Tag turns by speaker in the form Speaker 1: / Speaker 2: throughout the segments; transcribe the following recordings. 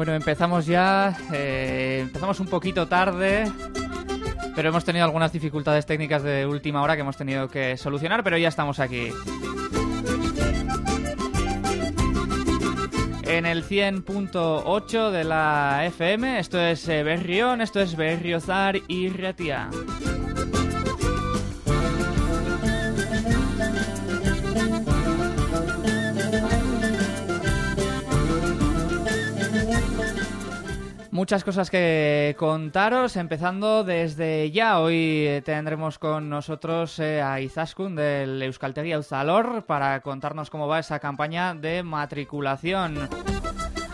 Speaker 1: Bueno, empezamos ya, eh, empezamos un poquito tarde, pero hemos tenido algunas dificultades técnicas de última hora que hemos tenido que solucionar, pero ya estamos aquí. En el 100.8 de la FM, esto es eh, Berrión, esto es Berriozar y Ratia. Muchas cosas que contaros, empezando desde ya. Hoy eh, tendremos con nosotros eh, a Izaskun del Euskaltegia Uzalor para contarnos cómo va esa campaña de matriculación.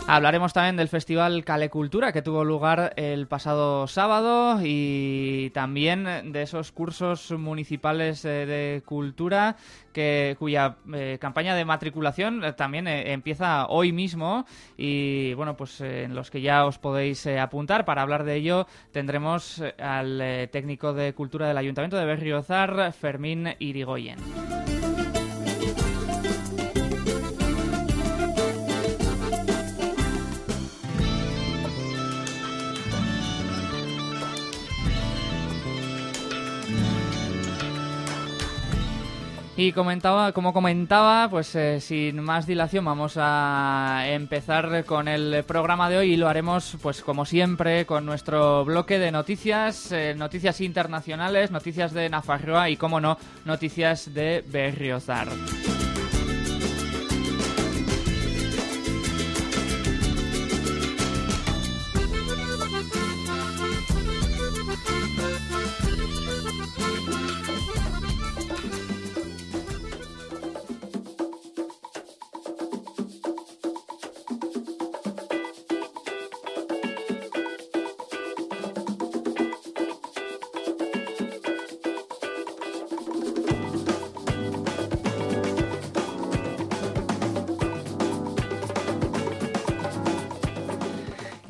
Speaker 1: Hablaremos también del Festival Calecultura que tuvo lugar el pasado sábado y también de esos cursos municipales eh, de cultura que, cuya eh, campaña de matriculación eh, también empieza hoy mismo y bueno pues en los que ya os podéis apuntar para hablar de ello tendremos al técnico de cultura del Ayuntamiento de Berriozar Fermín Irigoyen. Y comentaba, como comentaba, pues eh, sin más dilación vamos a empezar con el programa de hoy y lo haremos pues como siempre con nuestro bloque de noticias, eh, noticias internacionales, noticias de Nafarroa y como no, noticias de Berriozar.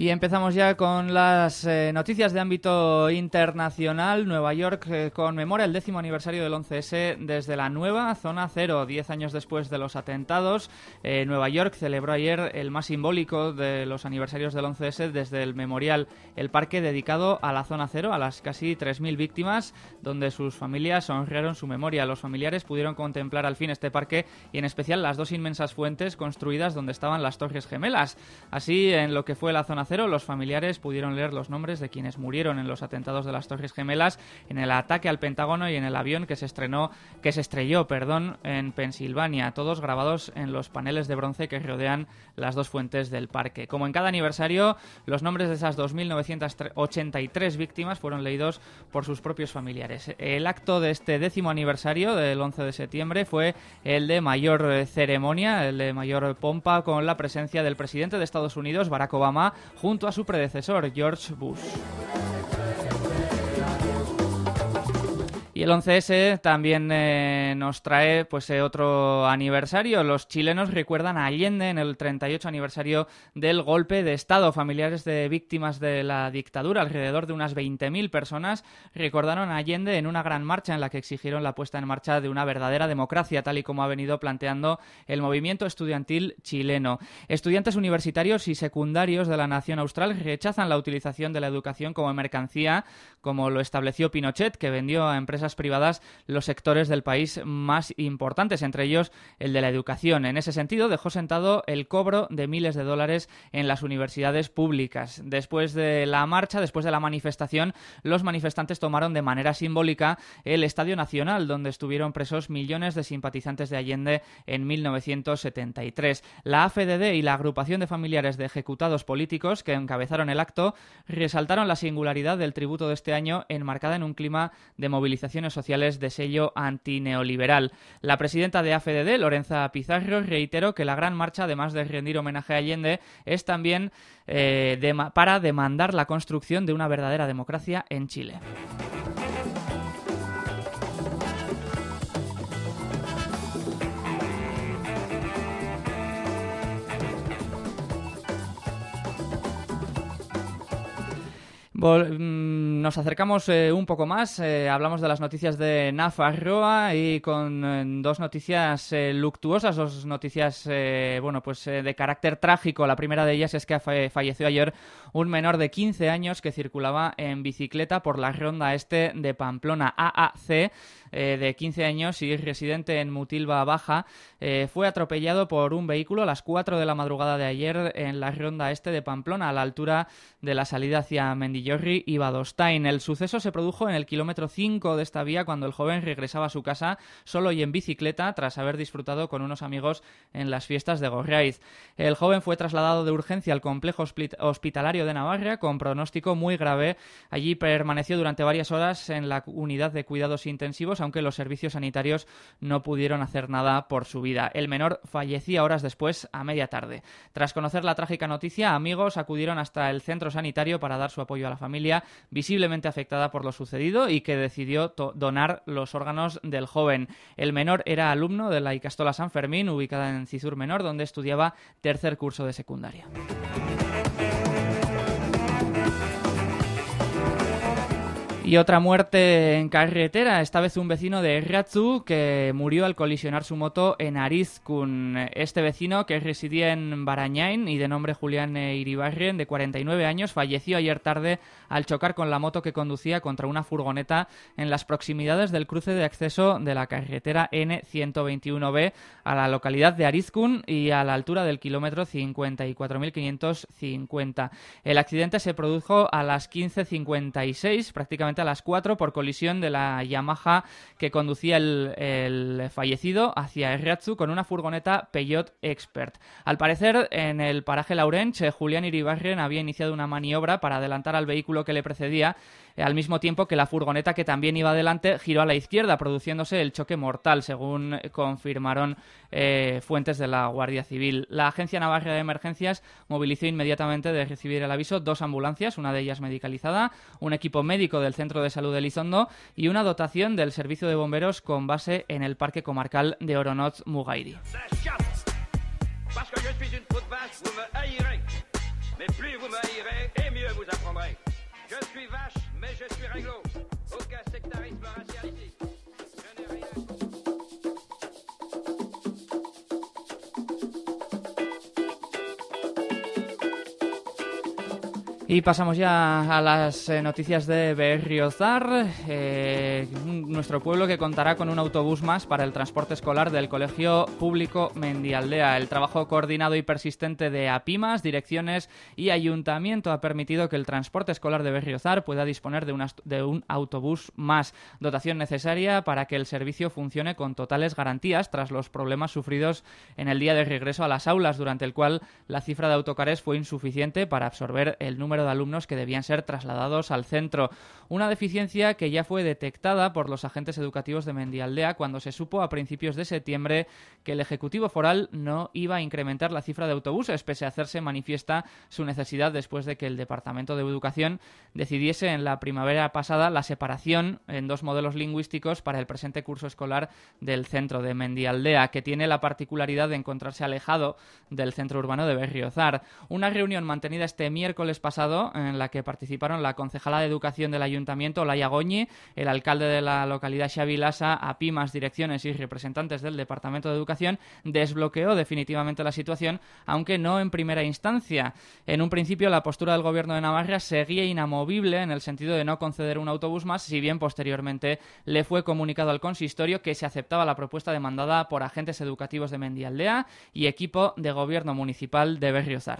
Speaker 1: Empezamos ya con las eh, noticias de ámbito internacional. Nueva York eh, conmemora el décimo aniversario del 11S desde la nueva zona cero, diez años después de los atentados. Eh, Nueva York celebró ayer el más simbólico de los aniversarios del 11S desde el memorial, el parque dedicado a la zona cero, a las casi 3.000 víctimas, donde sus familias honraron su memoria. Los familiares pudieron contemplar al fin este parque y en especial las dos inmensas fuentes construidas donde estaban las Torres Gemelas. Así, en lo que fue la zona los familiares pudieron leer los nombres de quienes murieron en los atentados de las Torres Gemelas, en el ataque al Pentágono y en el avión que se estrenó, que se estrelló, perdón, en Pensilvania, todos grabados en los paneles de bronce que rodean las dos fuentes del parque. Como en cada aniversario, los nombres de esas 2.983 víctimas fueron leídos por sus propios familiares. El acto de este décimo aniversario del 11 de septiembre fue el de mayor ceremonia, el de mayor pompa, con la presencia del presidente de Estados Unidos, Barack Obama, junto a su predecesor, George Bush. Y el 11S también eh, nos trae pues eh, otro aniversario. Los chilenos recuerdan a Allende en el 38 aniversario del golpe de Estado. Familiares de víctimas de la dictadura, alrededor de unas 20.000 personas, recordaron a Allende en una gran marcha en la que exigieron la puesta en marcha de una verdadera democracia, tal y como ha venido planteando el movimiento estudiantil chileno. Estudiantes universitarios y secundarios de la nación austral rechazan la utilización de la educación como mercancía, como lo estableció Pinochet, que vendió a empresas privadas los sectores del país más importantes, entre ellos el de la educación. En ese sentido, dejó sentado el cobro de miles de dólares en las universidades públicas. Después de la marcha, después de la manifestación, los manifestantes tomaron de manera simbólica el Estadio Nacional, donde estuvieron presos millones de simpatizantes de Allende en 1973. La AFDD y la agrupación de familiares de ejecutados políticos que encabezaron el acto resaltaron la singularidad del tributo de este año enmarcada en un clima de movilización sociales de sello antineoliberal. La presidenta de AFDD, Lorenza Pizarro, reiteró que la gran marcha, además de rendir homenaje a Allende, es también eh, para demandar la construcción de una verdadera democracia en Chile. Nos acercamos eh, un poco más, eh, hablamos de las noticias de Nafarroa y con eh, dos noticias luctuosas, dos noticias bueno, pues de carácter trágico. La primera de ellas es que falleció ayer un menor de 15 años que circulaba en bicicleta por la ronda este de Pamplona AAC de 15 años y residente en Mutilva Baja, fue atropellado por un vehículo a las 4 de la madrugada de ayer en la ronda este de Pamplona, a la altura de la salida hacia Mendillón y Badostain. El suceso se produjo en el kilómetro 5 de esta vía cuando el joven regresaba a su casa solo y en bicicleta tras haber disfrutado con unos amigos en las fiestas de Gorraiz. El joven fue trasladado de urgencia al complejo hospitalario de Navarra con pronóstico muy grave. Allí permaneció durante varias horas en la unidad de cuidados intensivos, aunque los servicios sanitarios no pudieron hacer nada por su vida. El menor fallecía horas después, a media tarde. Tras conocer la trágica noticia, amigos acudieron hasta el centro sanitario para dar su apoyo a la familia visiblemente afectada por lo sucedido y que decidió donar los órganos del joven. El menor era alumno de la Icastola San Fermín, ubicada en Cisur Menor, donde estudiaba tercer curso de secundaria. Y otra muerte en carretera, esta vez un vecino de Ratzu que murió al colisionar su moto en Arizkun. Este vecino, que residía en Barañain y de nombre Julián Iribarren, de 49 años, falleció ayer tarde al chocar con la moto que conducía contra una furgoneta en las proximidades del cruce de acceso de la carretera N121B a la localidad de Arizkun y a la altura del kilómetro 54.550. El accidente se produjo a las 15.56, prácticamente a las 4 por colisión de la Yamaha que conducía el, fallecido hacia Erratzu con una furgoneta Peugeot Expert. Al parecer, en el paraje Laurenche, Julián Iribarren había iniciado una maniobra para adelantar al vehículo que le precedía al mismo tiempo que la furgoneta que también iba adelante giró a la izquierda, produciéndose el choque mortal, según confirmaron eh, fuentes de la Guardia Civil. La Agencia Navarra de Emergencias movilizó inmediatamente de recibir el aviso dos ambulancias, una de ellas medicalizada, un equipo médico del Centro de Salud de Elizondo y una dotación del Servicio de Bomberos con base en el Parque Comarcal de Oronoz Mugairi.
Speaker 2: Mais plus vous m'haïrez, et mieux vous apprendrez. Je suis vache, mais je suis réglo. Aucun sectarisme racial ici.
Speaker 1: Y pasamos ya a las eh, noticias de Berriozar, eh, nuestro pueblo que contará con un autobús más para el transporte escolar del Colegio Público Mendialdea. El trabajo coordinado y persistente de APIMAS, direcciones y ayuntamiento ha permitido que el transporte escolar de Berriozar pueda disponer de, una- de un autobús más, dotación necesaria para que el servicio funcione con totales garantías tras los problemas sufridos en el día de regreso a las aulas, durante el cual la cifra de autocares fue insuficiente para absorber el número de alumnos que debían ser trasladados al centro. Una deficiencia que ya fue detectada por los agentes educativos de Mendialdea cuando se supo a principios de septiembre que el Ejecutivo Foral no iba a incrementar la cifra de autobuses, pese a hacerse manifiesta su necesidad después de que el Departamento de Educación decidiese en la primavera pasada la separación en dos modelos lingüísticos para el presente curso escolar del centro de Mendialdea, que tiene la particularidad de encontrarse alejado del centro urbano de Berriozar. Una reunión mantenida este miércoles pasado en la que participaron la concejala de Educación del Ayuntamiento, Laia Goñi, el alcalde de la localidad Xavi Lasa, APIMAS, direcciones y representantes del Departamento de Educación, desbloqueó definitivamente la situación, aunque no en primera instancia. En un principio, la postura del Gobierno de Navarra seguía inamovible en el sentido de no conceder un autobús más, si bien posteriormente le fue comunicado al consistorio que se aceptaba la propuesta demandada por agentes educativos de Mendialdea y equipo de Gobierno municipal de Berriozar.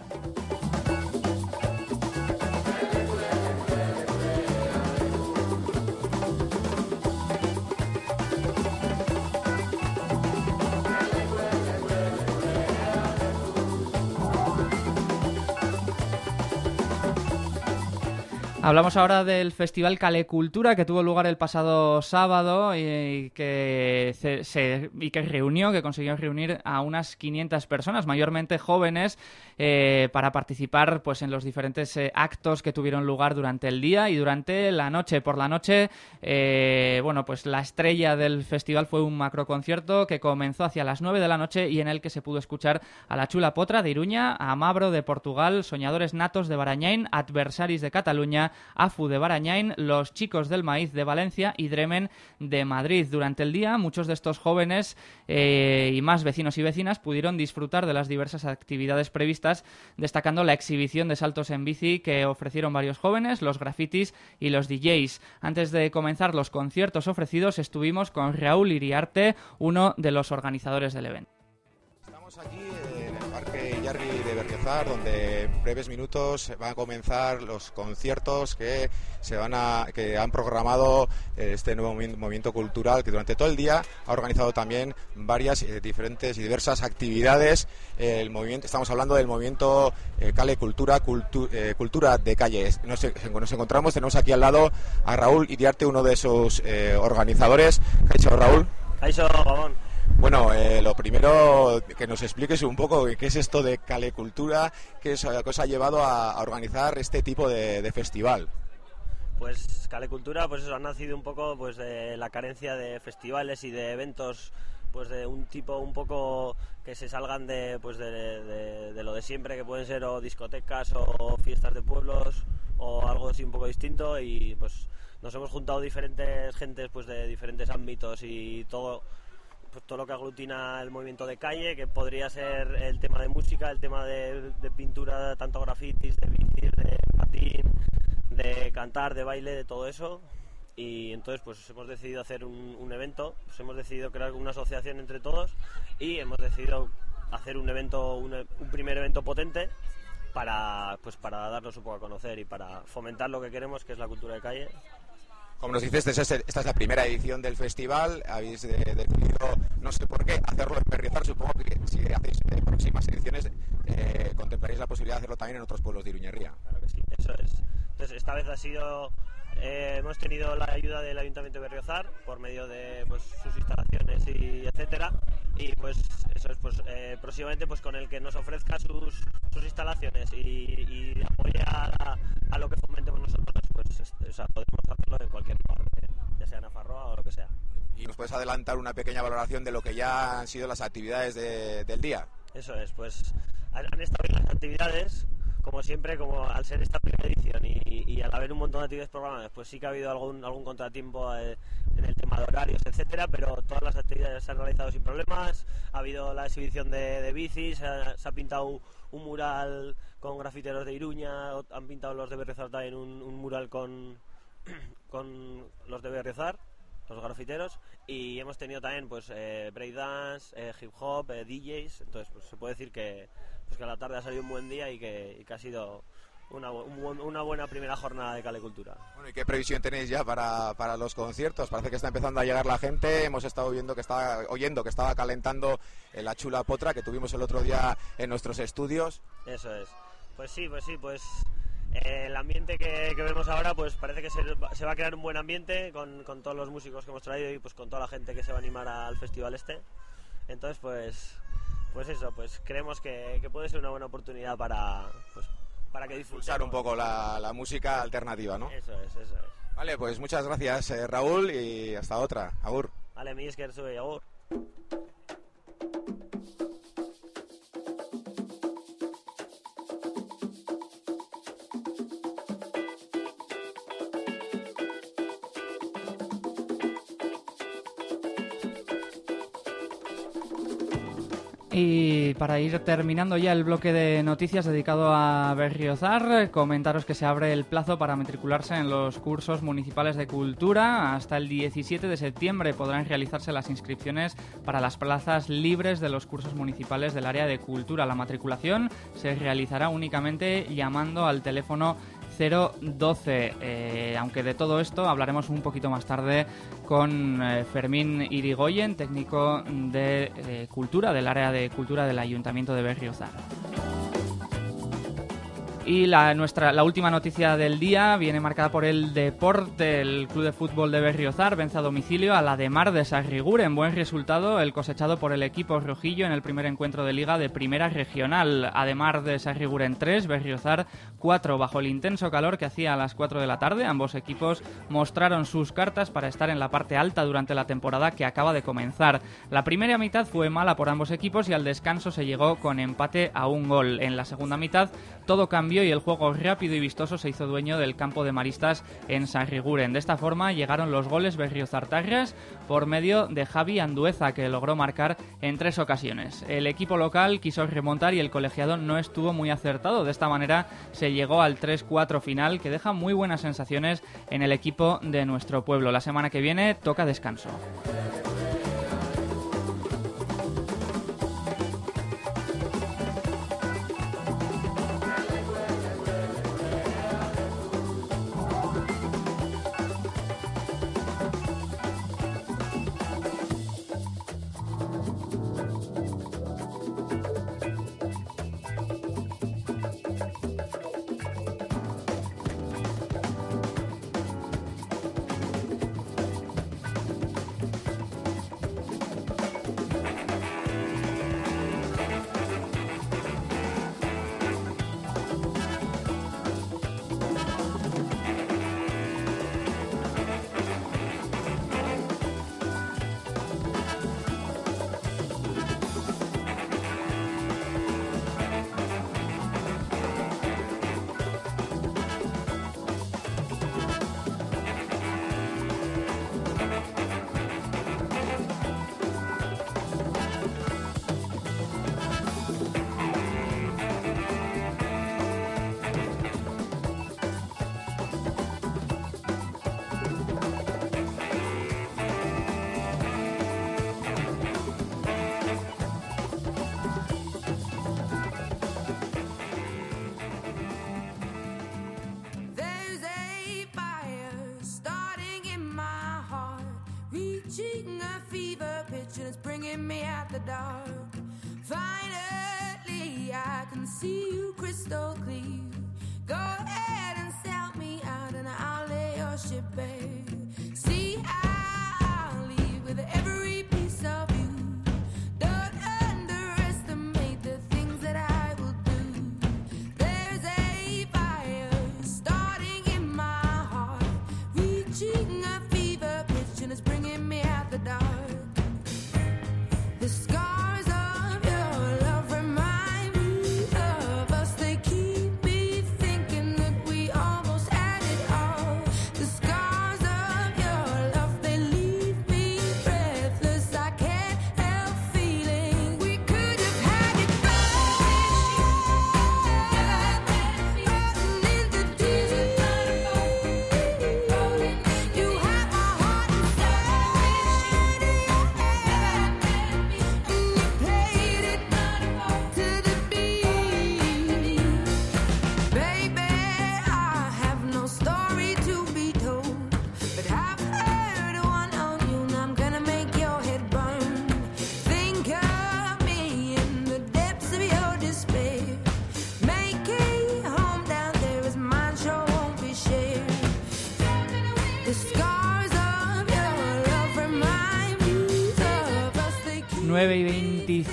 Speaker 1: Hablamos ahora del Festival Calecultura que tuvo lugar el pasado sábado y que, se, y que reunió, que consiguió reunir a unas 500 personas, mayormente jóvenes, eh, para participar pues, en los diferentes eh, actos que tuvieron lugar durante el día y durante la noche. Por la noche, eh, bueno, pues la estrella del festival fue un macroconcierto que comenzó hacia las 9 de la noche y en el que se pudo escuchar a la Chula Potra de Iruña, a Mabro de Portugal, Soñadores Natos de Barañain, Adversaris de Cataluña, AFU de Barañain, Los Chicos del Maíz de Valencia y Dremen de Madrid. Durante el día, muchos de estos jóvenes eh, y más vecinos y vecinas pudieron disfrutar de las diversas actividades previstas, destacando la exhibición de saltos en bici que ofrecieron varios jóvenes, los grafitis y los DJs. Antes de comenzar los conciertos ofrecidos, estuvimos con Raúl Iriarte, uno de los organizadores del evento.
Speaker 3: Estamos aquí el Parque Yarri de Berriozar, donde en breves minutos van a comenzar los conciertos que se van a, que han programado eh, este nuevo movi- movimiento cultural que durante todo el día ha organizado también varias eh, diferentes y diversas actividades. El movimiento, estamos hablando del movimiento eh, Cale Cultura, cultu- eh, cultura de calle. Nos, nos encontramos, tenemos aquí al lado a Raúl Iriarte, uno de sus eh, organizadores. ¿Qué ha Raúl? Bueno, eh, lo primero que nos expliques un poco qué es esto de Calecultura, qué es que os ha llevado a, organizar este tipo de, festival.
Speaker 4: Pues Calecultura, pues eso, ha nacido un poco pues de la carencia de festivales y de eventos pues de un tipo un poco que se salgan de pues de, de- de lo de siempre que pueden ser o discotecas o fiestas de pueblos o algo así un poco distinto y pues nos hemos juntado diferentes gentes pues de diferentes ámbitos y todo pues todo lo que aglutina el movimiento de calle, que podría ser el tema de música, el tema de, de pintura, tanto grafitis, de bicis, de patín, de cantar, de baile, de todo eso. Y entonces pues hemos decidido hacer un, evento, pues hemos decidido crear una asociación entre todos y hemos decidido hacer un evento, un primer evento potente para pues para darnos un poco a conocer y para fomentar lo que queremos, que es la cultura de calle.
Speaker 3: Como nos dices, esta es, la primera edición del festival. Habéis eh, decidido, no sé por qué, hacerlo en Berriozar. Supongo que si hacéis eh, próximas ediciones, eh, contemplaréis la posibilidad de hacerlo también en otros pueblos de Iruñería.
Speaker 4: Claro que sí, eso es. Entonces, esta vez ha sido. hemos tenido la ayuda del Ayuntamiento de Berriozar por medio de pues, sus instalaciones y etcétera. Y pues eso es, pues próximamente pues con el que nos ofrezca sus, instalaciones y, y apoye a lo que fomentemos nosotros, pues este, o sea, podemos hacerlo en cualquier eh, ya sea en Afarroa o lo que sea.
Speaker 3: Y nos puedes adelantar una pequeña valoración de lo que ya han sido las actividades de- del día.
Speaker 4: Eso es, pues han, han estado bien las actividades, como siempre, como al ser esta primera edición y, y al haber un montón de actividades programadas, pues sí que ha habido algún, algún contratiempo eh, en el tema de horarios, etcétera, pero todas las actividades se han realizado sin problemas. Ha habido la exhibición de, de bicis, se ha, se ha pintado un mural con grafiteros de Iruña, han pintado los de Berriozar también un, un mural con, con los de Berriozar, los grafiteros, y hemos tenido también pues eh, breakdance, eh, hip hop, eh, DJs, entonces pues, se puede decir que, pues, que a la tarde ha salido un buen día y que ha sido una, un una buena primera jornada de Cale Cultura.
Speaker 3: Bueno, ¿y qué previsión tenéis ya para, para los conciertos? Parece que está empezando a llegar la gente. Hemos estado viendo que estaba, oyendo que estaba calentando la chula potra que tuvimos el otro día en nuestros estudios.
Speaker 4: Eso es. Pues sí, pues sí, pues eh, el ambiente que, que vemos ahora, pues parece que se, se va a crear un buen ambiente con, con todos los músicos que hemos traído y pues con toda la gente que se va a animar al festival este. Entonces, pues, pues eso, pues creemos que, que puede ser una buena oportunidad para, pues, para que disfrutemos.
Speaker 3: Pulsar un poco la, la música alternativa, ¿no?
Speaker 4: Eso es, eso es.
Speaker 3: Vale, pues muchas gracias, eh, Raúl, y hasta otra. Agur.
Speaker 4: Vale, mi esker sube, agur.
Speaker 1: Y para ir terminando ya el bloque de noticias dedicado a Berriozar, comentaros que se abre el plazo para matricularse en los cursos municipales de cultura. Hasta el 17 de septiembre podrán realizarse las inscripciones para las plazas libres de los cursos municipales del área de cultura. La matriculación se realizará únicamente llamando al teléfono 012. Eh, aunque de todo esto hablaremos un poquito más tarde con eh, Fermín Irigoyen, técnico de eh, cultura, del área de cultura del Ayuntamiento de Berriozar. Y la, nuestra, la última noticia del día viene marcada por el deporte. El Club de Fútbol de Berriozar vence a domicilio a la de Mar de Sarriguren. Buen resultado el cosechado por el equipo rojillo en el primer encuentro de liga de primera regional. Ademar de Sarriguren 3, Berriozar 4. Bajo el intenso calor que hacía a las 4 de la tarde, ambos equipos mostraron sus cartas para estar en la parte alta durante la temporada que acaba de comenzar. La primera mitad fue mala por ambos equipos y al descanso se llegó con empate a un gol. En la segunda mitad todo cambió y el juego rápido y vistoso se hizo dueño del campo de maristas en Sarriguren. De esta forma llegaron los goles berriozartarras por medio de Javi Andueza, que logró marcar en tres ocasiones. El equipo local quiso remontar y el colegiado no estuvo muy acertado. De esta manera se llegó al 3-4 final, que deja muy buenas sensaciones en el equipo de nuestro pueblo. La semana que viene toca descanso.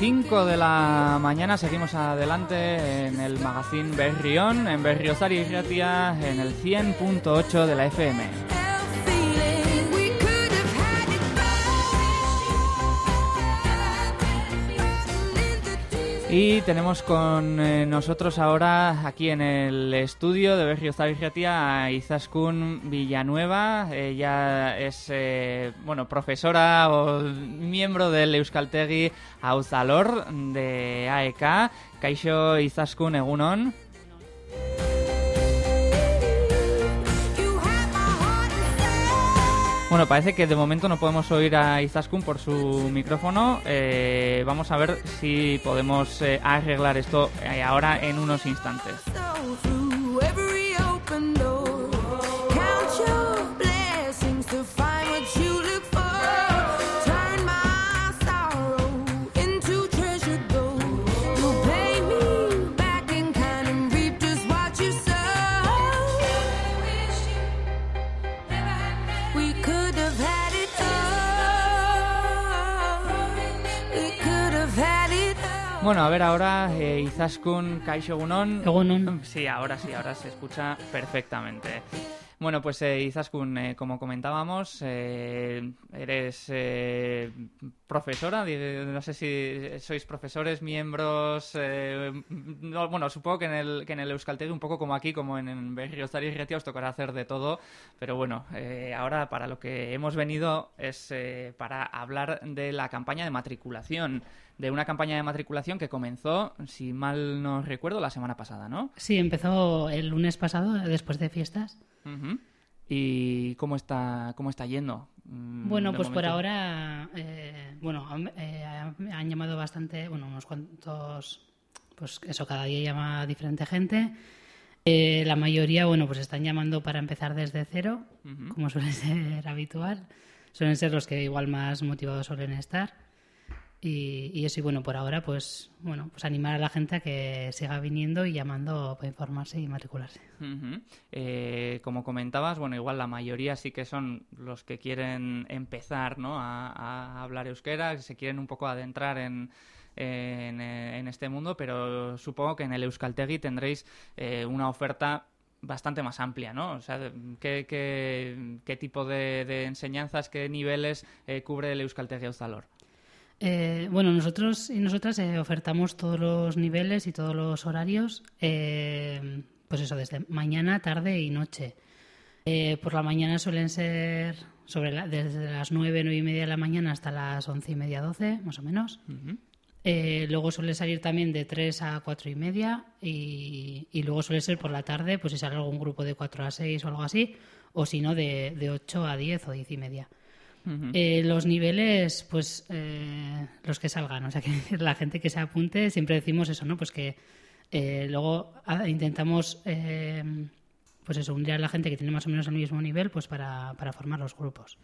Speaker 1: 25 de la mañana seguimos adelante en el magazine Berrión, en Berriozar y en el 100.8 de la FM. Y tenemos con eh, nosotros ahora aquí en el estudio de Berriozar y Ratia a Izaskun Villanueva. Ella es eh, bueno profesora o miembro del Euskaltegi Auzalor de AEK. Kaixo Izaskun Egunon. Bueno, parece que de momento no podemos oír a Izaskun por su micrófono. Eh, vamos a ver si podemos eh, arreglar esto eh, ahora en unos instantes. Bueno, a ver ahora, eh, Izaskun Kaixo Egunon.
Speaker 5: Egunon.
Speaker 1: Sí, ahora sí, ahora se escucha perfectamente. Bueno, pues eh, Izaskun, eh, como comentábamos, eh, eres eh, profesora, no sé si sois profesores, miembros, eh, no, bueno, supongo que en el, que en el Euskaltegi, un poco como aquí, como en, en Berriozar y Ratia, os tocará hacer de todo, pero bueno, eh, ahora para lo que hemos venido es eh, para hablar de la campaña de matriculación, de una campaña de matriculación que comenzó, si mal no recuerdo, la semana pasada, ¿no?
Speaker 5: Sí, empezó el lunes pasado, después de fiestas.
Speaker 1: ¿Y cómo está, cómo está yendo? Mm,
Speaker 5: Bueno, pues por ahora, eh, bueno, han, eh, han llamado bastante, bueno, unos cuantos, pues eso, cada día llama diferente gente. Eh, la mayoría, bueno, pues están llamando para empezar desde cero, como suele ser habitual. Suelen ser los que igual más motivados suelen estar. Y, y eso, y bueno, por ahora, pues, bueno, pues animar a la gente a que siga viniendo y llamando para informarse y matricularse.
Speaker 1: Eh, como comentabas, bueno, igual la mayoría sí que son los que quieren empezar ¿no? a, hablar euskera, que se quieren un poco adentrar en, eh, en este mundo, pero supongo que en el Euskaltegi tendréis eh, una oferta bastante más amplia, ¿no? O sea, ¿qué, qué, qué tipo de, de enseñanzas, qué niveles eh, cubre el Euskaltegi Auzalor?
Speaker 5: Eh, bueno, nosotros y nosotras eh, ofertamos todos los niveles y todos los horarios, eh, pues eso, desde mañana, tarde y noche. Eh, por la mañana suelen ser sobre la- desde las 9, 9 y media de la mañana hasta las 11 y media, 12, más o menos. Eh, luego suele salir también de 3 a 4 y media y, y luego suele ser por la tarde, pues si sale algún grupo de 4 a 6 o algo así, o si no, de, de 8 a 10 o 10 y media. Eh, los niveles, pues eh, los que salgan, o sea, que la gente que se apunte, siempre decimos eso, ¿no? Pues que eh, luego ah, intentamos, eh, pues eso, unir a la gente que tiene más o menos el mismo nivel, pues para, para formar los grupos.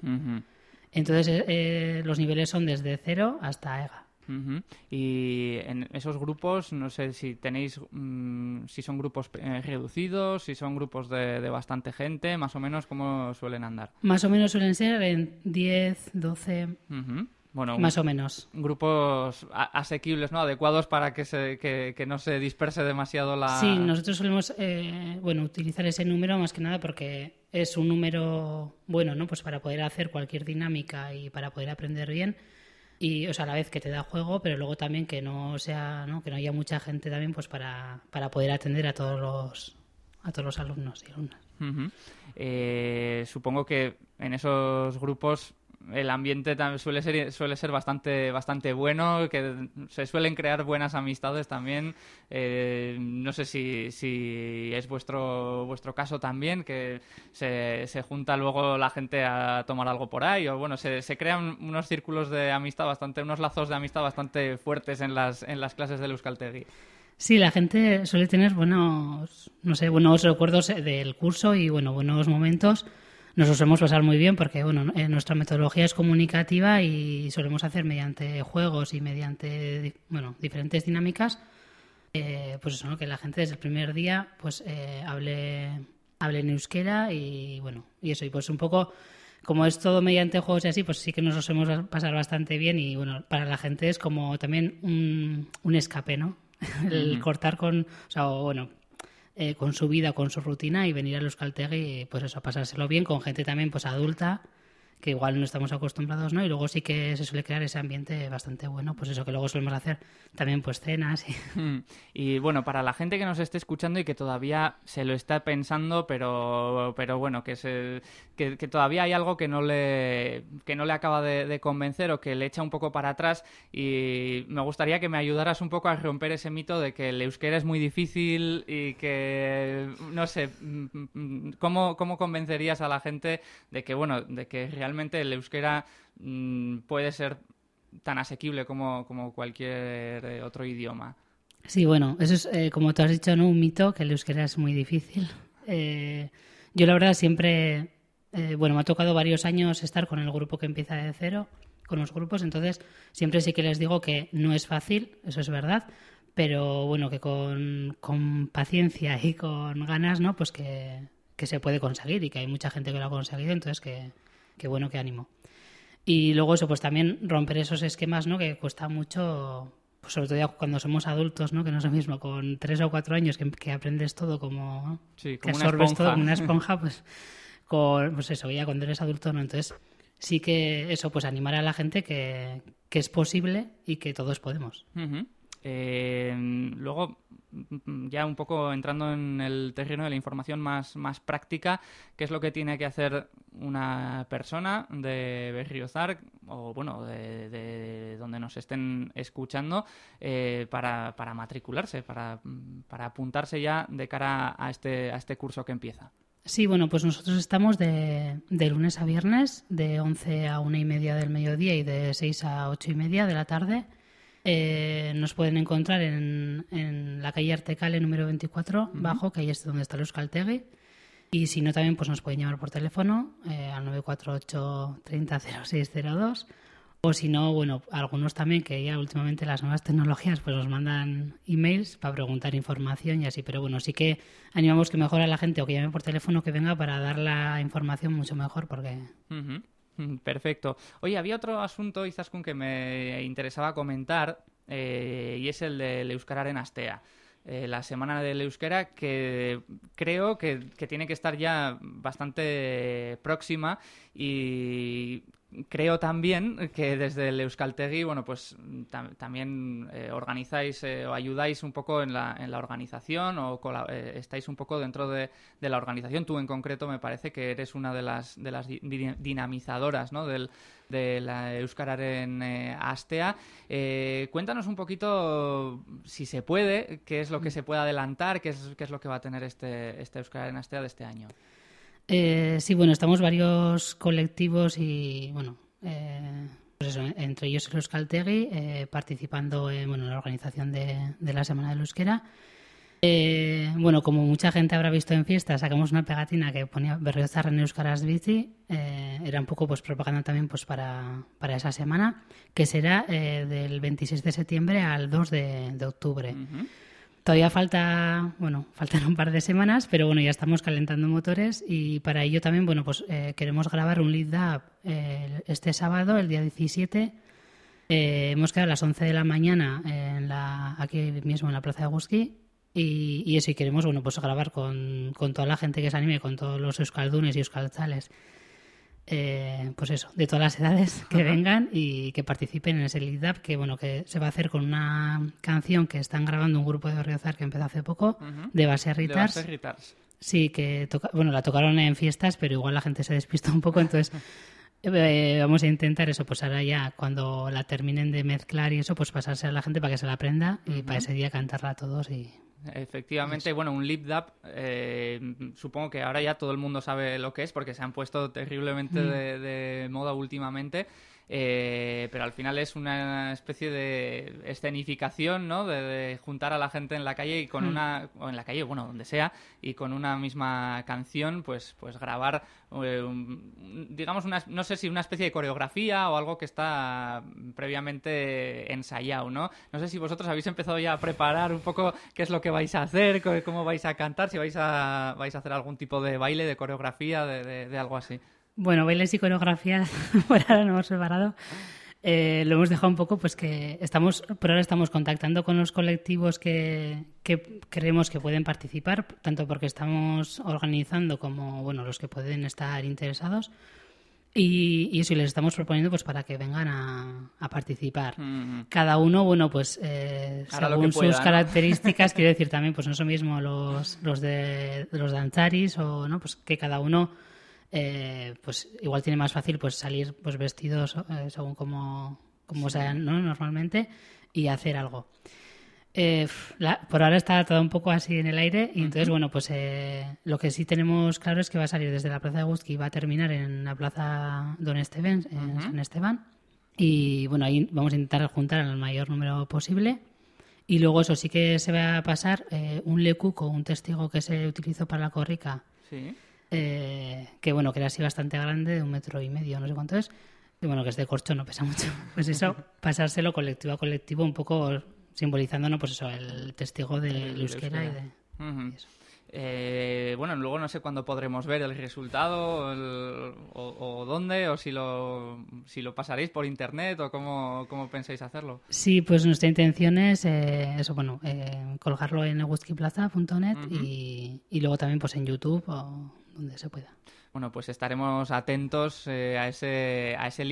Speaker 5: Entonces, eh, los niveles son desde cero hasta EGA.
Speaker 1: Ujú. Y en esos grupos, no sé si tenéis, mm, si son grupos eh, reducidos, si son grupos de, de bastante gente, más o menos cómo suelen andar.
Speaker 5: Más o menos suelen ser en 10, 12,
Speaker 1: Ujú. Bueno,
Speaker 5: más o menos.
Speaker 1: grupos asequibles, ¿no? Adecuados para que, se, que, que no se disperse demasiado la...
Speaker 5: Sí, nosotros solemos eh, bueno, utilizar ese número más que nada porque es un número bueno, ¿no? Pues para poder hacer cualquier dinámica y para poder aprender bien. Y, o sea, a la vez que te da juego, pero luego también que no sea, ¿no? Que no haya mucha gente también, pues para, para poder atender a todos los a todos los alumnos y alumnas.
Speaker 1: Eh, supongo que en esos grupos el ambiente suele ser suele ser bastante bueno que se suelen crear buenas amistades también Eh, no sé si, es vuestro vuestro caso también que se, junta luego la gente a tomar algo por ahí o bueno se, se crean unos círculos de amistad bastante unos lazos de amistad bastante fuertes en las en las clases del Euskaltegi
Speaker 5: Sí, la gente suele tener buenos, no sé, buenos recuerdos eh, del curso y bueno, buenos momentos. Nos lo solemos pasar muy bien porque bueno, eh, nuestra metodología es comunicativa y solemos hacer mediante juegos y mediante di- bueno, diferentes dinámicas. eh, pues eso, ¿no? que la gente desde el primer día pues eh, hable, hable en euskera y bueno, y eso, y pues un poco como es todo mediante juegos y así, pues sí que nos lo hemos pasar bastante bien y bueno, para la gente es como también un, un escape, ¿no? El cortar con, o sea, o, bueno, eh, con su vida, con su rutina y venir a los Caltegui, pues eso, a pasárselo bien con gente también pues adulta que igual no estamos acostumbrados, ¿no? Y luego sí que se suele crear ese ambiente bastante bueno, pues eso que luego solemos hacer también pues cenas y...
Speaker 1: Mm. Y bueno, para la gente que nos esté escuchando y que todavía se lo está pensando, pero, pero bueno, que, se, que, que todavía hay algo que no le, que no le acaba de, de convencer o que le echa un poco para atrás y me gustaría que me ayudaras un poco a romper ese mito de que el euskera es muy difícil y que, no sé, mm, mm, ¿cómo, cómo convencerías a la gente de que, bueno, de que realmente el euskera mm, puede ser tan asequible como, como cualquier eh, otro idioma?
Speaker 5: Sí, bueno, eso es, eh, como tú has dicho, ¿no? un mito, que el euskera es muy difícil. Eh, yo la verdad siempre, eh, bueno, me ha tocado varios años estar con el grupo que empieza de cero, con los grupos, entonces siempre sí que les digo que no es fácil, eso es verdad, pero bueno, que con, con paciencia y con ganas, ¿no? Pues que, que se puede conseguir y que hay mucha gente que lo ha conseguido, entonces que, que bueno, que ánimo. Y luego eso, pues también romper esos esquemas, ¿no? Que cuesta mucho, pues sobre todo ya cuando somos adultos, ¿no? Que no es lo mismo con tres o cuatro años que, que aprendes todo como...
Speaker 1: Sí,
Speaker 5: que
Speaker 1: como una
Speaker 5: absorbes todo
Speaker 1: esponja.
Speaker 5: como una esponja, pues con, pues eso, ya cuando eres adulto, ¿no? Entonces sí que eso, pues animar a la gente que, que es posible y que todos podemos.
Speaker 1: Ujú. Eh, luego, mm, ya un poco entrando en el terreno de la información más, más práctica, ¿qué es lo que tiene que hacer una persona de Berriozar o, bueno, de, de donde nos estén escuchando eh, para, para matricularse, para, para apuntarse ya de cara a este, a este curso que empieza?
Speaker 5: Sí, bueno, pues nosotros estamos de, de lunes a viernes, de 11 a una y media del mediodía y de 6 a ocho y media de la tarde. Eh, nos pueden encontrar en, en la calle Artecale número 24, bajo, que ahí es donde está el Euskaltegui. Y si no, también pues nos pueden llamar por teléfono eh, al 948 30 0602. O si no, bueno, algunos también que ya últimamente las nuevas tecnologías pues nos mandan emails para preguntar información y así. Pero bueno, sí que animamos que mejor a la gente o que llame por teléfono que venga para dar la información mucho mejor porque
Speaker 1: Ujú. Mm, Perfecto. Oye, había otro asunto, Izaskun, que me interesaba comentar, eh, y es el del Euskararen Astea. Eh, la semana del euskera que creo que, que tiene que estar ya bastante próxima y creo también que desde el Euskaltegui, bueno, pues tam- también eh, organizáis eh, o ayudáis un poco en la, en la organización o eh, estáis un poco dentro de, de la organización. Tú en concreto me parece que eres una de las, de las di- di- dinamizadoras ¿no? del, de la Euskararen eh, Astea. Eh, cuéntanos un poquito, si se puede, qué es lo que se puede adelantar, qué es, qué es lo que va a tener este, este Euskararen Astea de este año.
Speaker 5: Eh, sí, bueno, estamos varios colectivos y, bueno, eh, pues eso, entre ellos el Euskaltegui, eh, participando en, bueno, en la organización de, la Semana del Euskera. Eh, bueno, como mucha gente habrá visto en fiestas, sacamos una pegatina que ponía Berriozar en Euskaraz Bici. eh, era un poco pues propaganda también pues para, para esa semana, que será eh, del 26 de septiembre al 2 de, octubre. Todavía falta, bueno, faltan un par de semanas, pero bueno, ya estamos calentando motores y para ello también, bueno, pues eh, queremos grabar un lead up eh, este sábado, el día 17. Eh, hemos quedado a las 11 de la mañana en la, aquí mismo en la Plaza de Guski y, y eso, queremos, bueno, pues grabar con, con toda la gente que se anime, con todos los euskaldunes y euskaltzales. Eh, pues eso, de todas las edades que vengan y que participen en ese lead up que bueno que se va a hacer con una canción que están grabando un grupo de Berriozar que empezó hace poco de Base
Speaker 1: De
Speaker 5: Ritars
Speaker 1: Base Ritars.
Speaker 5: sí que toca, bueno la tocaron en fiestas pero igual la gente se despistó un poco entonces eh, vamos a intentar eso pues ahora ya cuando la terminen de mezclar y eso pues pasarse a la gente para que se la aprenda y para ese día cantarla a todos y
Speaker 1: Efectivamente, bueno, un lip dub, eh, supongo que ahora ya todo el mundo sabe lo que es porque se han puesto terriblemente de, de moda últimamente, eh, pero al final es una especie de escenificación, ¿no? De, de juntar a la gente en la calle y con una, o en la calle, bueno, donde sea, y con una misma canción, pues, pues grabar, eh, un- digamos, una, no sé si una especie de coreografía o algo que está previamente ensayado, ¿no? No sé si vosotros habéis empezado ya a preparar un poco qué es lo que vais a hacer, cómo vais a cantar, si vais a, vais a hacer algún tipo de baile, de coreografía, de, de- de algo así.
Speaker 6: Bueno, bailes y coreografías, por ahora no hemos preparado. Eh, lo hemos dejado un poco, pues que estamos, por ahora estamos contactando con los colectivos que, que creemos que pueden participar, tanto porque estamos organizando como, bueno, los que pueden estar interesados. Y, y eso, y les estamos proponiendo pues para que vengan a, a participar.
Speaker 1: Mm.
Speaker 6: Cada uno, bueno, pues eh, según
Speaker 1: pueda,
Speaker 6: sus
Speaker 1: ¿no?
Speaker 6: características, quiero decir también, pues no son mismo los, los de los danzaris o no, pues que cada uno eh, pues igual tiene más fácil pues salir pues vestidos eh, según como, como sean ¿no? normalmente y hacer algo. Eh, la- por ahora está todo un poco así en el aire y entonces bueno pues eh, lo que sí tenemos claro es que va a salir desde la plaza de Guzki y va a terminar en la plaza Don Esteban en San Esteban y bueno ahí vamos a intentar juntar al mayor número posible y luego eso sí que se va a pasar eh, un lecuco un testigo que se utilizó para la corrica
Speaker 1: Sí.
Speaker 6: Eh, que bueno, que era así bastante grande, de un metro y medio, no sé cuánto es, y bueno, que es de corcho, no pesa mucho. Pues eso, pasárselo colectivo a colectivo, un poco simbolizando, ¿no? Pues eso, el testigo del
Speaker 1: El
Speaker 6: euskera y
Speaker 1: euskera.
Speaker 6: de... Y eso.
Speaker 1: Eh, bueno, luego no sé cuándo podremos ver el resultado el- o, o dónde, o si lo, si lo pasaréis por internet o cómo, cómo pensáis hacerlo.
Speaker 6: Sí, pues nuestra intención es eh, eso, bueno, eh, colgarlo en eguzquiplaza.net y, y luego también pues en YouTube o donde se pueda.
Speaker 1: Bueno, pues estaremos atentos eh, a ese a ese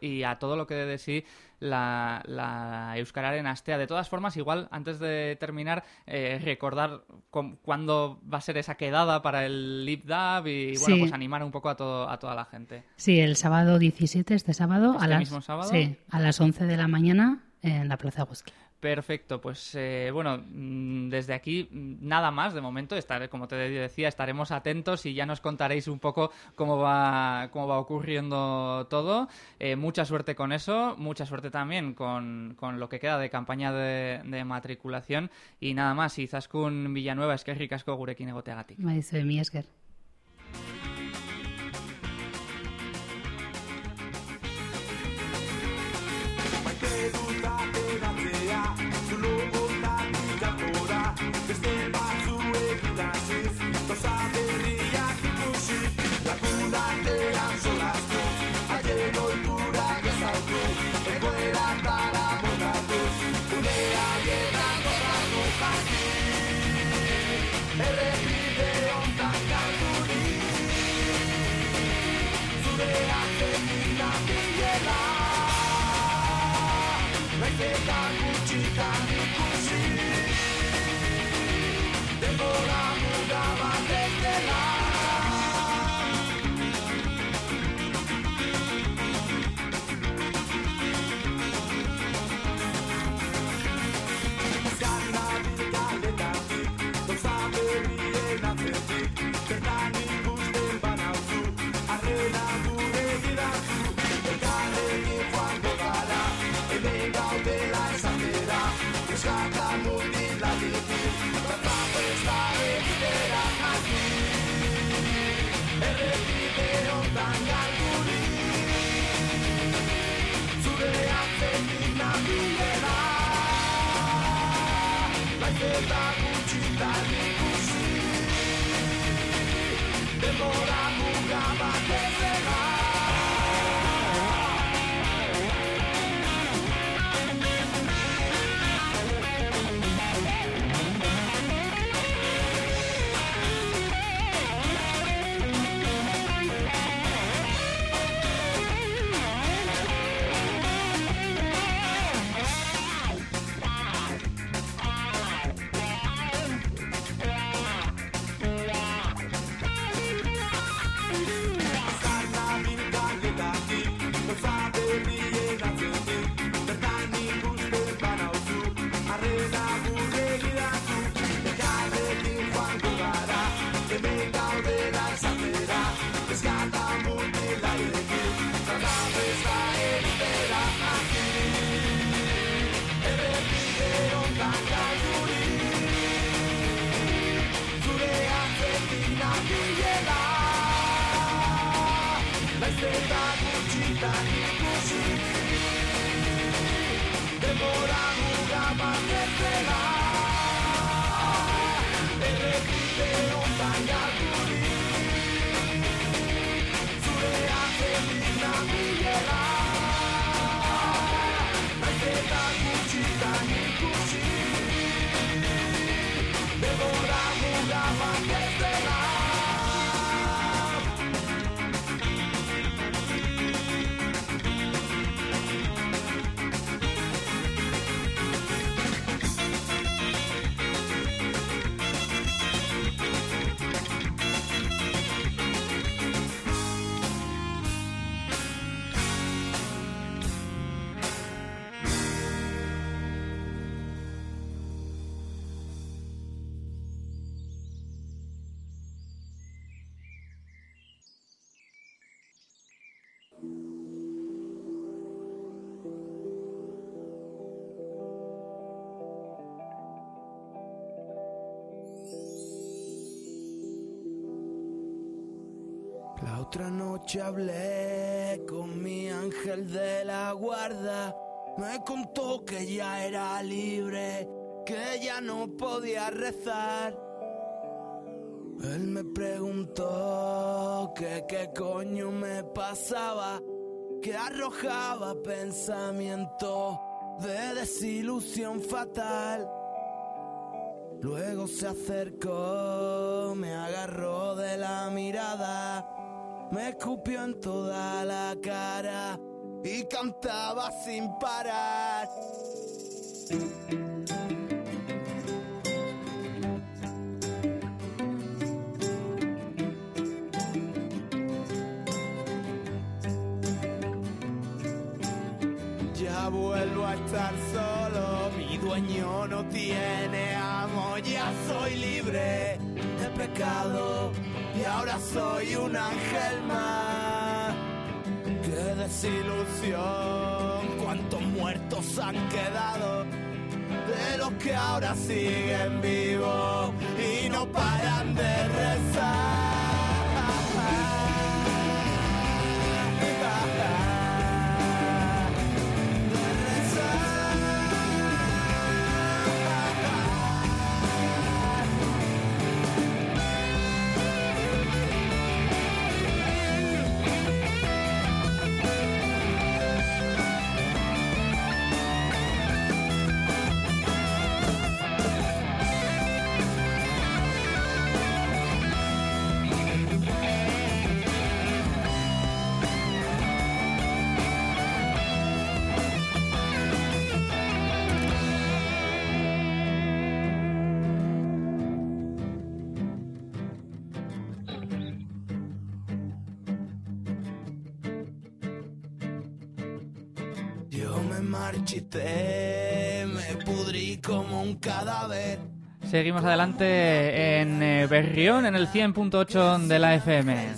Speaker 1: y a todo lo que dé de sí la, la Euskararen Astea. De todas formas, igual, antes de terminar, eh, recordar cuándo va a ser esa quedada para el LipDub y, bueno,
Speaker 6: Sí.
Speaker 1: pues animar un poco a, todo, a toda la gente.
Speaker 6: Sí, el sábado 17, este sábado,
Speaker 1: ¿Este
Speaker 6: a las,
Speaker 1: mismo sábado?
Speaker 6: Sí, a las 11 de la mañana en la Plaza Eguzki.
Speaker 1: Perfecto, pues eh, bueno, mm, desde aquí mm, nada más de momento. Estaré, como te decía, estaremos atentos y ya nos contaréis un poco cómo va, cómo va ocurriendo todo. Eh, mucha suerte con eso, mucha suerte también con, con lo que queda de campaña de, matriculación. Y nada más, Izaskun Villanueva, es que ricasco gurekin egoteagatik.
Speaker 6: Maizu, mi esker. Noche hablé con mi ángel de la guarda. Me contó que ya era libre, que ya no podía rezar. Él me preguntó que qué coño me pasaba, que arrojaba pensamientos de desilusión fatal. Luego se acercó, me agarró de la mirada, me escupió en toda la cara y cantaba sin parar. Ya vuelvo a estar solo, mi dueño no tiene amo, ya soy libre de pecado y ahora soy un ángel más. Qué desilusión, cuántos muertos han quedado de los que ahora siguen vivos un cadáver.
Speaker 1: Seguimos adelante en eh, Berrión, en el 100.8 de la FM.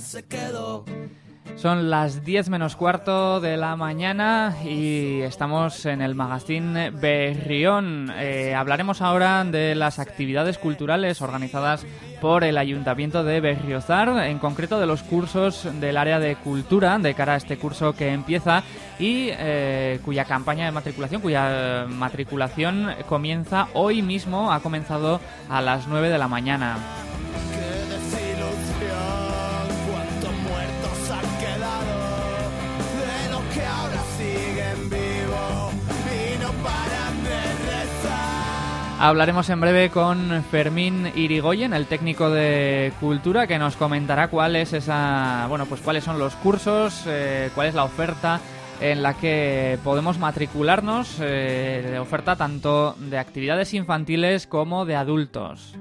Speaker 1: Son las 10 menos cuarto de la mañana y estamos en el magazine Berrión. Eh, hablaremos ahora de las actividades culturales organizadas por el Ayuntamiento de Berriozar, en concreto de los cursos del área de cultura de cara a este curso que empieza y eh, cuya campaña de matriculación, cuya matriculación comienza hoy mismo, ha comenzado a las 9 de la mañana. Hablaremos en breve con Fermín Irigoyen, el técnico de cultura, que nos comentará cuál es esa, bueno, pues cuáles son los cursos, eh, cuál es la oferta en la que podemos matricularnos, eh, de oferta tanto de actividades infantiles como de adultos.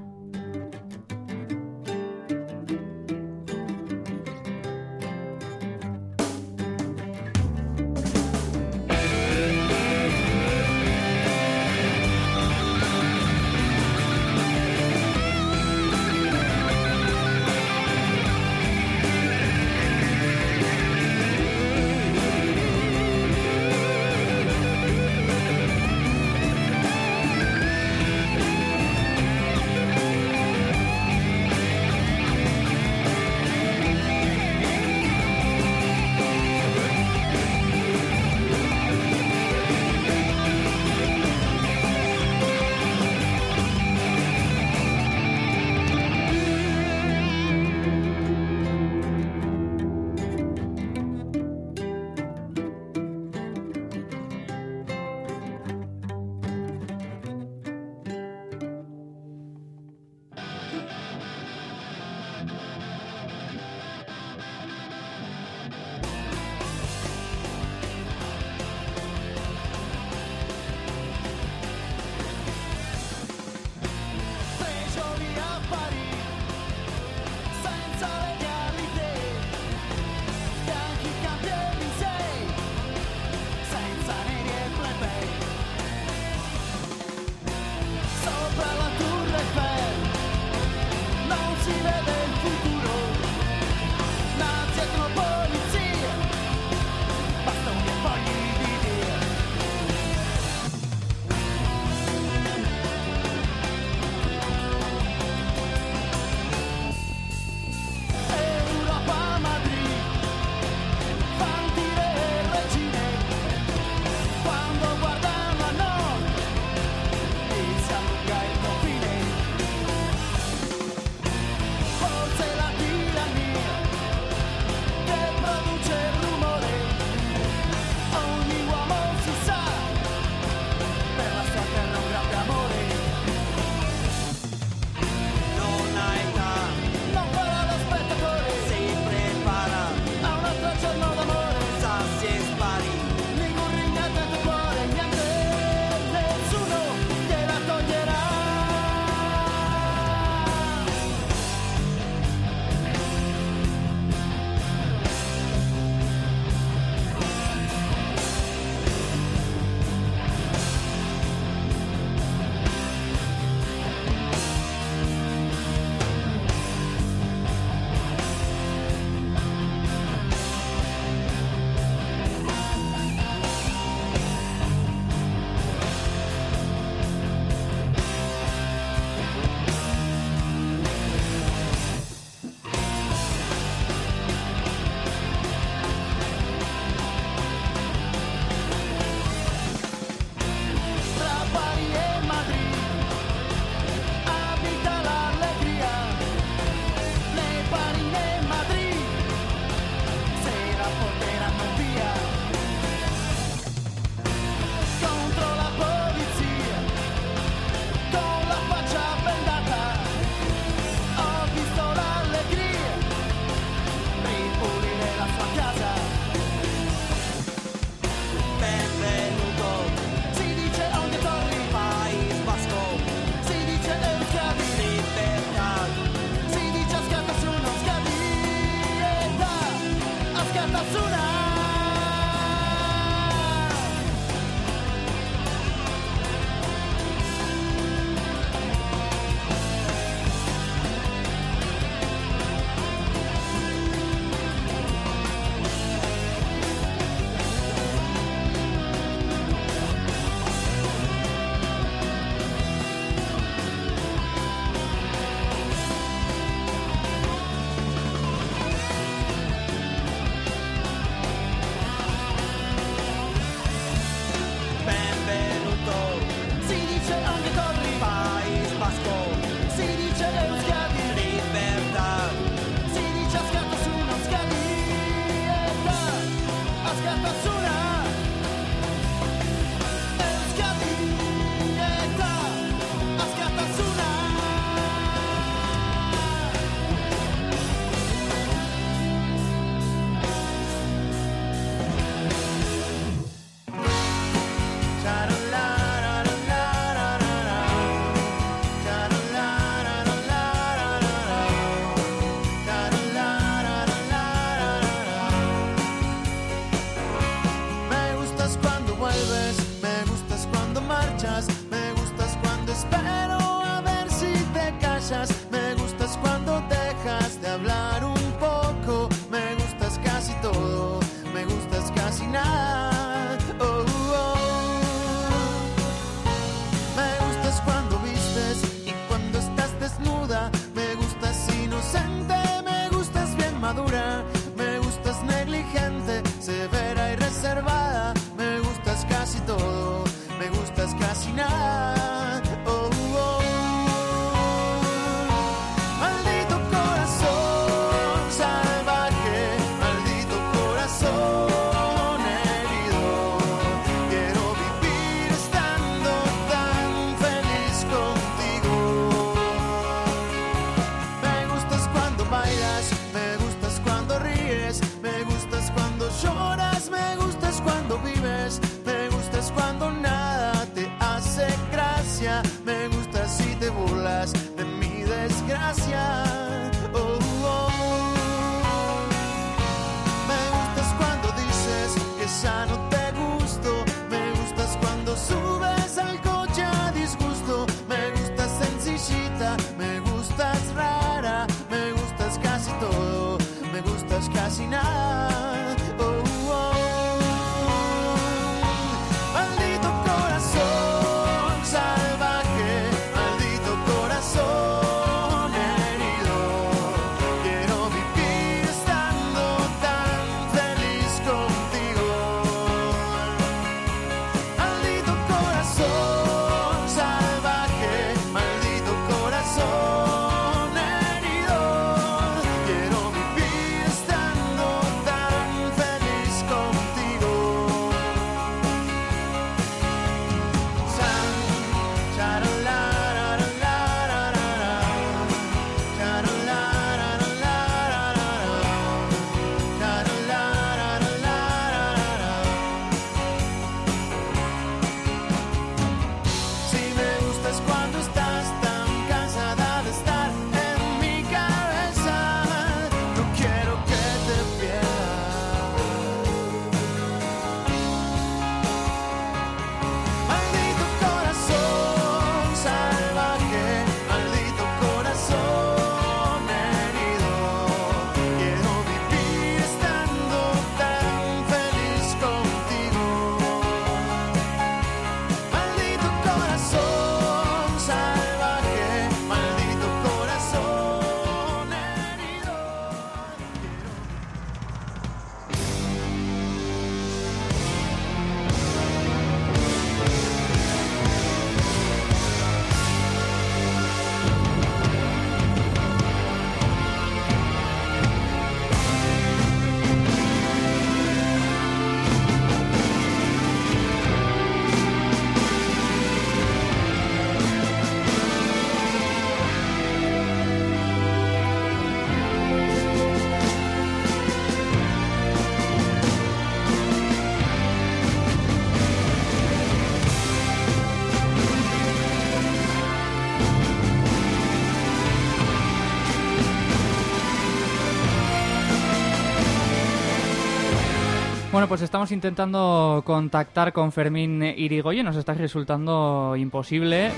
Speaker 1: Bueno, pues estamos intentando contactar con Fermín Irigoyen, nos está resultando imposible.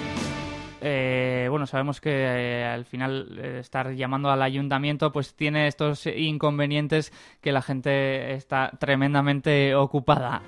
Speaker 1: Eh, bueno, sabemos que eh, al final eh, estar llamando al ayuntamiento pues tiene estos inconvenientes que la gente está tremendamente ocupada.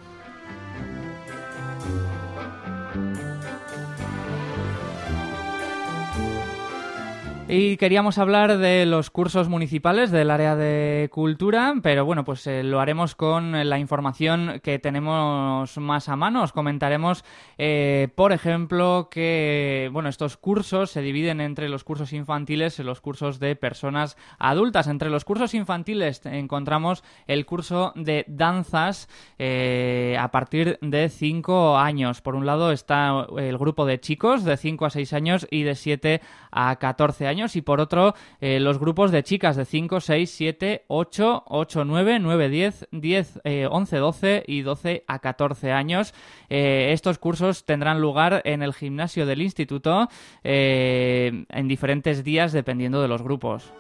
Speaker 1: Y queríamos hablar de los cursos municipales del área de cultura, pero bueno, pues eh, lo haremos con la información que tenemos más a mano. Os comentaremos, eh, por ejemplo, que bueno, estos cursos se dividen entre los cursos infantiles y los cursos de personas adultas. Entre los cursos infantiles encontramos el curso de danzas eh, a partir de 5 años. Por un lado está el grupo de chicos de 5 a 6 años y de 7 a 14 años y por otro eh, los grupos de chicas de 5, 6, 7, 8, 8, 9, 9, 10, 10, eh, 11, 12 y 12 a 14 años. Eh, estos cursos tendrán lugar en el gimnasio del instituto eh, en diferentes días dependiendo de los grupos.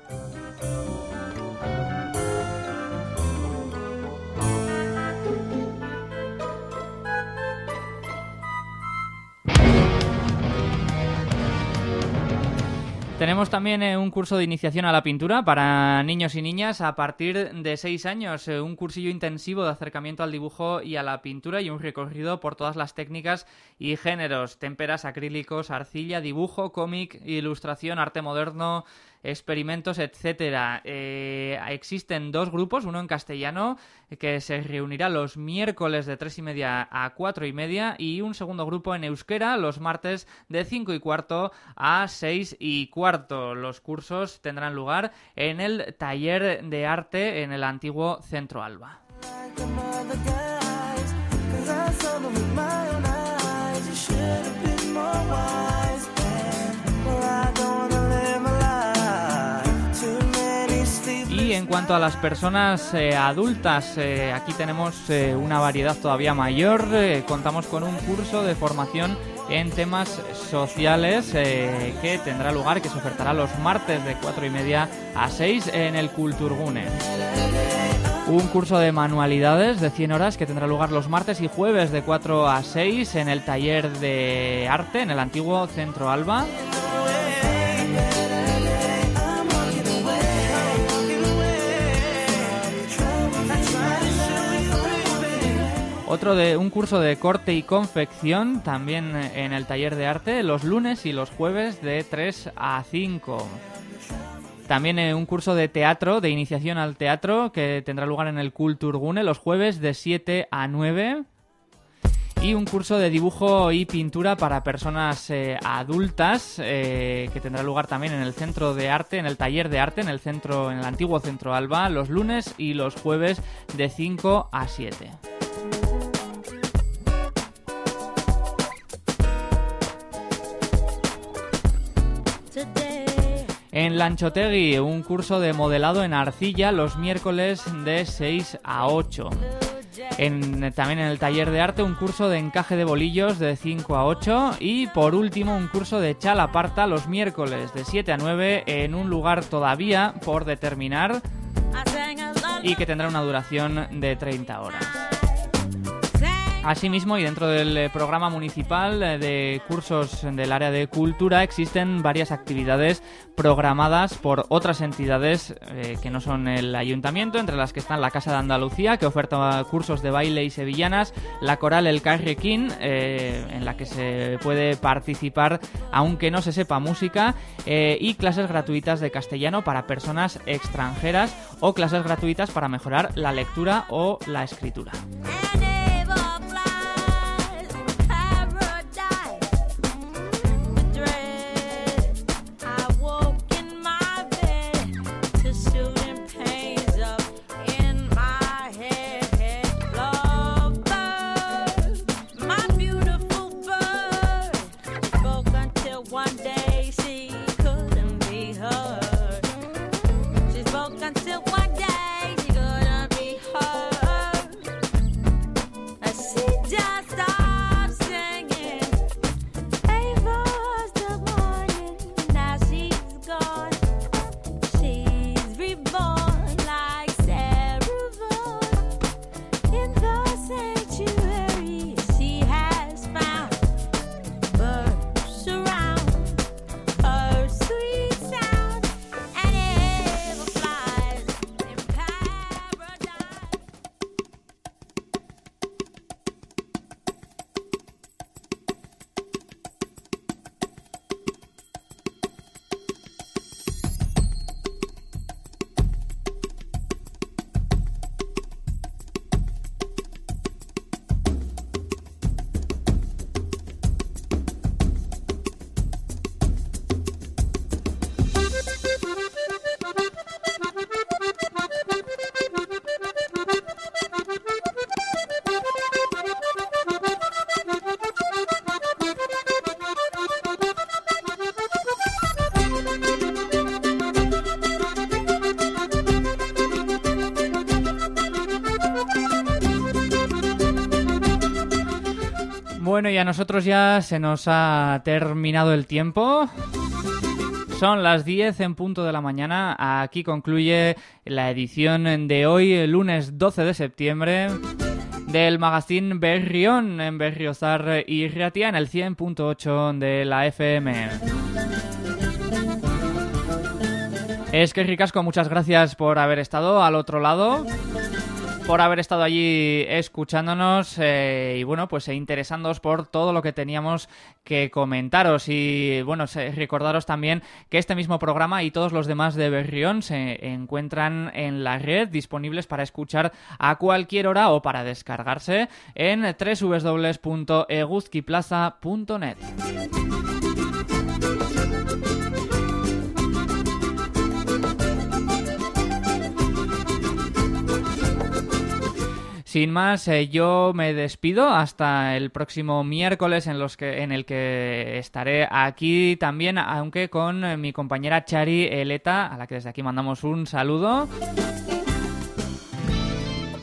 Speaker 1: Tenemos también eh, un curso de iniciación a la pintura para niños y niñas a partir de 6 años, eh, un cursillo intensivo de acercamiento al dibujo y a la pintura y un recorrido por todas las técnicas y géneros, témperas, acrílicos, arcilla, dibujo, cómic, ilustración, arte moderno, experimentos, etcétera. Eh, existen dos grupos, uno en castellano que se reunirá los miércoles de tres y media a cuatro y media y un segundo grupo en euskera los martes de cinco y cuarto a seis y cuarto. Los cursos tendrán lugar en el taller de arte en el antiguo Centro Alba. En cuanto a las personas eh, adultas, eh, aquí tenemos eh, una variedad todavía mayor. Contamos con un curso de formación en temas sociales que tendrá lugar, que se ofertará los martes de 4 y media a 6 en el Culturgune. Un curso de manualidades de 100 horas que tendrá lugar los martes y jueves de 4 a 6 en el taller de arte en el antiguo Centro Alba. Otro de un curso de corte y confección también en el taller de arte los lunes y los jueves de 3 a 5. También eh, un curso de teatro, de iniciación al teatro, que tendrá lugar en el Kulturgune los jueves de 7 a 9. Y un curso de dibujo y pintura para personas eh, adultas, eh, que tendrá lugar también en el centro de arte, en el taller de arte, en el centro, en el antiguo centro Alba, los lunes y los jueves de 5 a 7. En Lanchotegui, un curso de modelado en arcilla los miércoles de 6 a 8. En, también en el taller de arte un curso de encaje de bolillos de 5 a 8 y por último un curso de chalaparta los miércoles de 7 a 9 en un lugar todavía por determinar y que tendrá una duración de 30 horas. Asimismo, y dentro del eh, programa municipal eh, de cursos del área de cultura, existen varias actividades programadas por otras entidades eh, que no son el ayuntamiento, entre las que están la Casa de Andalucía, que oferta cursos de baile y sevillanas, la coral El Carrequín, en la que se puede participar aunque no se sepa música, y clases gratuitas de castellano para personas extranjeras o clases gratuitas para mejorar la lectura o la escritura. Y a nosotros ya se nos ha terminado el tiempo. Son las 10 en punto de la mañana. Aquí concluye la edición de hoy, el lunes 12 de septiembre, del magazine Berrión en Berriozar y Riatia en el 100.8 de la FM. Es que ricasco, muchas gracias por haber estado al otro lado por haber estado allí escuchándonos eh, y bueno, pues e interesándoos por todo lo que teníamos que comentaros y bueno, recordaros también que este mismo programa y todos los demás de Berrión se encuentran en la red disponibles para escuchar a cualquier hora o para descargarse en www.eguzquiplaza.net. Sin más, eh, yo me despido hasta el próximo miércoles en, los que, en el que estaré aquí también, aunque con eh, mi compañera Chari Eleta, a la que desde aquí mandamos un saludo.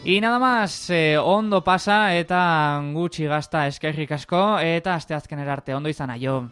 Speaker 1: Y nada más, eh, ondo pasa eta gutxi gazta eskerrik asko eta asteazkenera arte ondo izan aio.